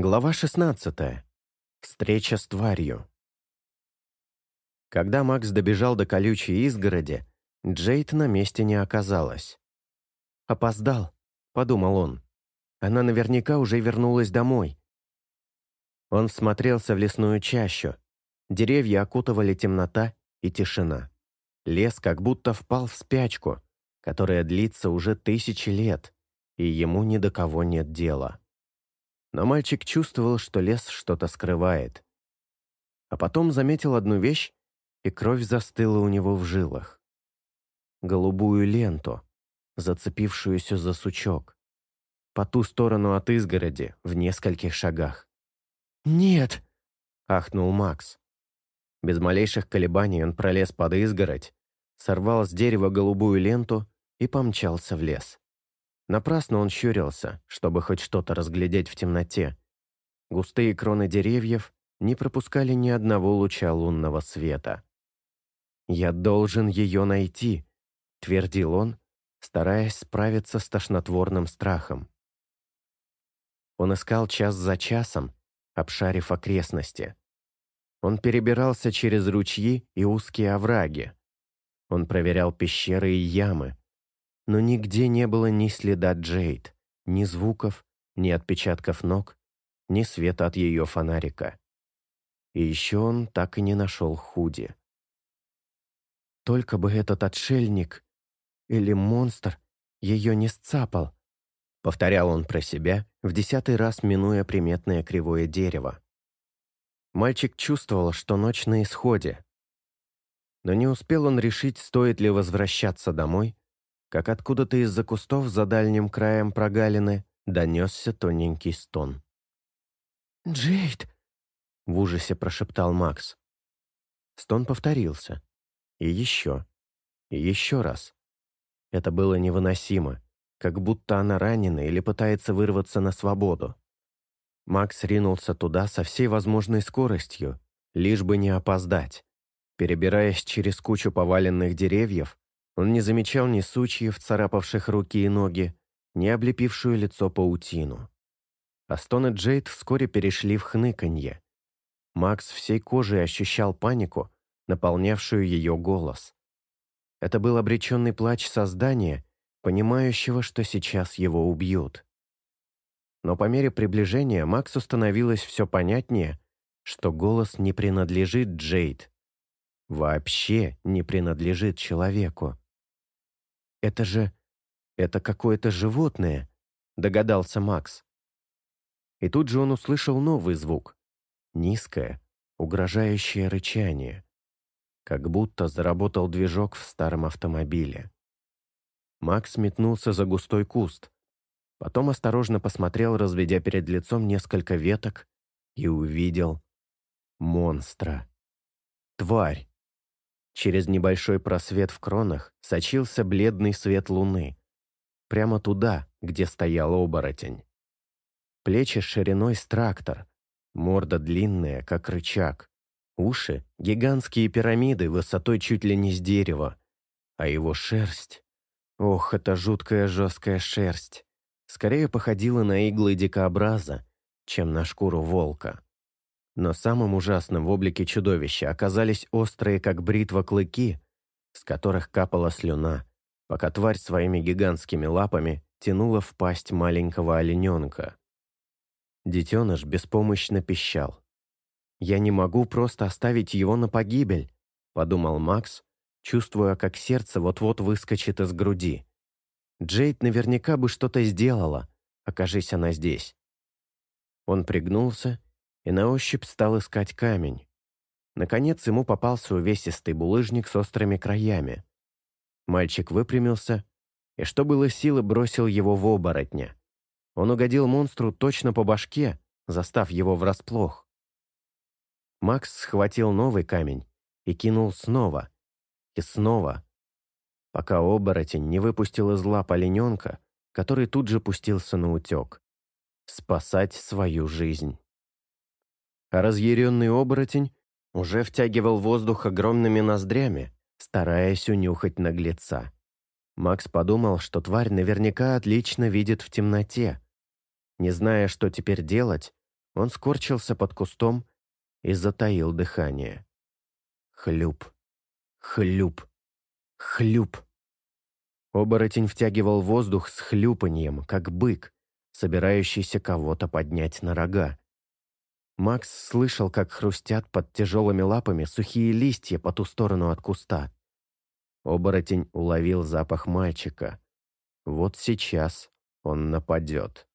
Глава 16. Встреча с тварью. Когда Макс добежал до колючей изгороди, Джейд на месте не оказалась. «Опоздал», — подумал он. «Она наверняка уже вернулась домой». Он всмотрелся в лесную чащу. Деревья окутывали темнота и тишина. Лес как будто впал в спячку, которая длится уже тысячи лет, и ему ни до кого нет дела но мальчик чувствовал, что лес что-то скрывает. А потом заметил одну вещь, и кровь застыла у него в жилах. Голубую ленту, зацепившуюся за сучок. По ту сторону от изгороди, в нескольких шагах. «Нет!» — ахнул Макс. Без малейших колебаний он пролез под изгородь, сорвал с дерева голубую ленту и помчался в лес. Напрасно он щурился, чтобы хоть что-то разглядеть в темноте. Густые кроны деревьев не пропускали ни одного луча лунного света. «Я должен ее найти», — твердил он, стараясь справиться с тошнотворным страхом. Он искал час за часом, обшарив окрестности. Он перебирался через ручьи и узкие овраги. Он проверял пещеры и ямы, но нигде не было ни следа Джейд, ни звуков, ни отпечатков ног, ни света от ее фонарика. И еще он так и не нашел Худи. Только бы этот отшельник или монстр ее не сцапал, повторял он про себя, в десятый раз минуя приметное кривое дерево. Мальчик чувствовал, что ночь на исходе. Но не успел он решить, стоит ли возвращаться домой, как откуда-то из-за кустов за дальним краем прогалины донесся тоненький стон. «Джейд!» — в ужасе прошептал Макс. Стон повторился. И еще. И еще раз. Это было невыносимо, как будто она ранена или пытается вырваться на свободу. Макс ринулся туда со всей возможной скоростью, лишь бы не опоздать. Перебираясь через кучу поваленных деревьев, он не замечал ни сучьев, царапавших руки и ноги, ни облепившую лицо паутину. А стоны Джейд вскоре перешли в хныканье. Макс всей кожей ощущал панику, наполнявшую ее голос. Это был обреченный плач создания, понимающего, что сейчас его убьют. Но по мере приближения Максу становилось все понятнее, что голос не принадлежит Джейд. Вообще не принадлежит человеку. «Это же... это какое-то животное», — догадался Макс. И тут же он услышал новый звук. Низкое, угрожающее рычание. Как будто заработал движок в старом автомобиле. Макс метнулся за густой куст. Потом осторожно посмотрел, разведя перед лицом несколько веток, и увидел монстра. Тварь, Через небольшой просвет в кронах сочился бледный свет луны. Прямо туда, где стоял оборотень. Плечи шириной с трактор, морда длинная, как рычаг, уши — гигантские пирамиды высотой чуть ли не с дерева, а его шерсть... Ох, это жуткая жесткая шерсть. Скорее походила на иглы дикообраза, чем на шкуру волка. Но самым ужасным в облике чудовища оказались острые, как бритва, клыки, с которых капала слюна, пока тварь своими гигантскими лапами тянула в пасть маленького олененка. Детеныш беспомощно пищал. «Я не могу просто оставить его на погибель», — подумал Макс, чувствуя, как сердце вот-вот выскочит из груди. Джейд наверняка бы что-то сделала, окажись она здесь. Он пригнулся и на ощупь стал искать камень. Наконец ему попался увесистый булыжник с острыми краями. Мальчик выпрямился и, что было силы, бросил его в оборотня. Он угодил монстру точно по башке, застав его врасплох. Макс схватил новый камень и кинул снова. И снова. Пока оборотень не выпустил из лап олененка, который тут же пустился на утек. Спасать свою жизнь а разъяренный оборотень уже втягивал воздух огромными ноздрями, стараясь унюхать наглеца. Макс подумал, что тварь наверняка отлично видит в темноте. Не зная, что теперь делать, Он скорчился под кустом и затаил дыхание. Хлюп, хлюп, хлюп. Оборотень втягивал воздух с хлюпаньем, как бык, собирающийся кого-то поднять на рога. Макс слышал, как хрустят под тяжелыми лапами сухие листья по ту сторону от куста. Оборотень уловил запах мальчика. Вот сейчас он нападет.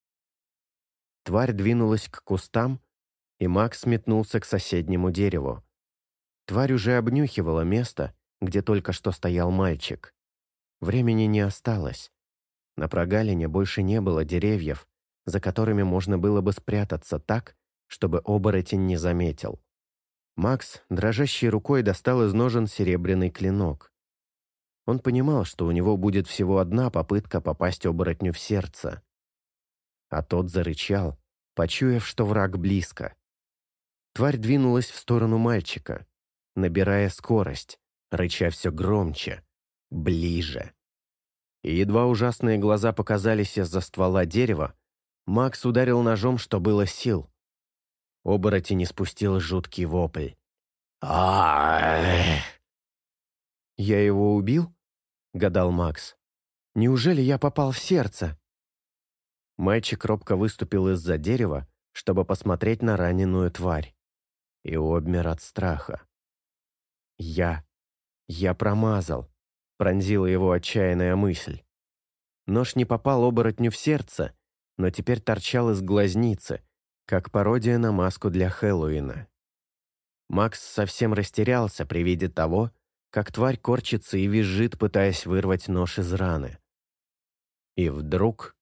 Тварь двинулась к кустам, и Макс метнулся к соседнему дереву. Тварь уже обнюхивала место, где только что стоял мальчик. Времени не осталось. На прогалине больше не было деревьев, за которыми можно было бы спрятаться так, чтобы оборотень не заметил. Макс дрожащей рукой достал из ножен серебряный клинок. Он понимал, что у него будет всего одна попытка попасть оборотню в сердце. А тот зарычал, почуяв, что враг близко. Тварь двинулась в сторону мальчика, набирая скорость, рыча все громче, ближе. И едва ужасные глаза показались из-за ствола дерева, Макс ударил ножом, что было сил. Оборотень не спустил жуткий вопль. «Я его убил?» — гадал Макс. «Неужели я попал в сердце?» Мальчик робко выступил из-за дерева, чтобы посмотреть на раненую тварь. И обмер от страха. «Я... я промазал», — пронзила его отчаянная мысль. Нож не попал оборотню в сердце, но теперь торчал из глазницы, как пародия на маску для Хэллоуина. Макс совсем растерялся при виде того, как тварь корчится и визжит, пытаясь вырвать нож из раны. И вдруг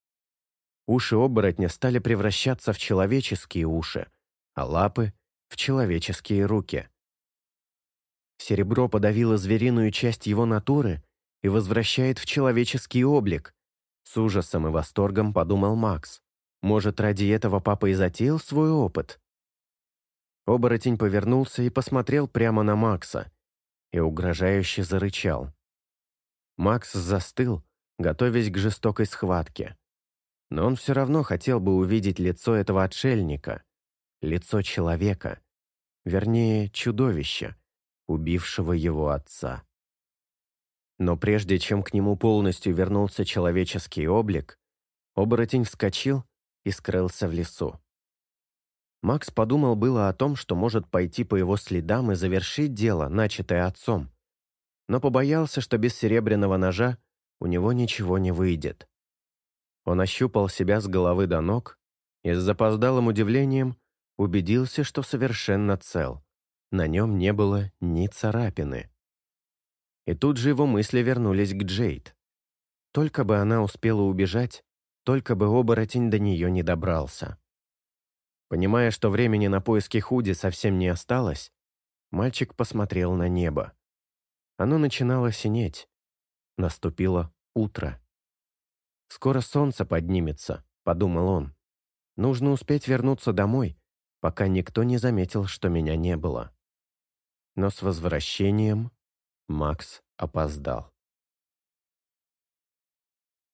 уши оборотня стали превращаться в человеческие уши, а лапы — в человеческие руки. Серебро подавило звериную часть его натуры и возвращает в человеческий облик. С ужасом и восторгом подумал Макс. Может, ради этого папа и затеял свой опыт? Оборотень повернулся и посмотрел прямо на Макса и угрожающе зарычал. Макс застыл, готовясь к жестокой схватке. Но он все равно хотел бы увидеть лицо этого отшельника, лицо человека, вернее, чудовища, убившего его отца. Но прежде чем к нему полностью вернулся человеческий облик, оборотень вскочил и скрылся в лесу. Макс подумал было о том, что может пойти по его следам и завершить дело, начатое отцом, но побоялся, что без серебряного ножа у него ничего не выйдет. Он ощупал себя с головы до ног и с запоздалым удивлением убедился, что совершенно цел. На нем не было ни царапины. И тут же его мысли вернулись к Джейд. Только бы она успела убежать, только бы оборотень до нее не добрался. Понимая, что времени на поиски Худи совсем не осталось, мальчик посмотрел на небо. Оно начинало синеть. Наступило утро. «Скоро солнце поднимется», — подумал он. «Нужно успеть вернуться домой, пока никто не заметил, что меня не было». Но с возвращением Макс опоздал.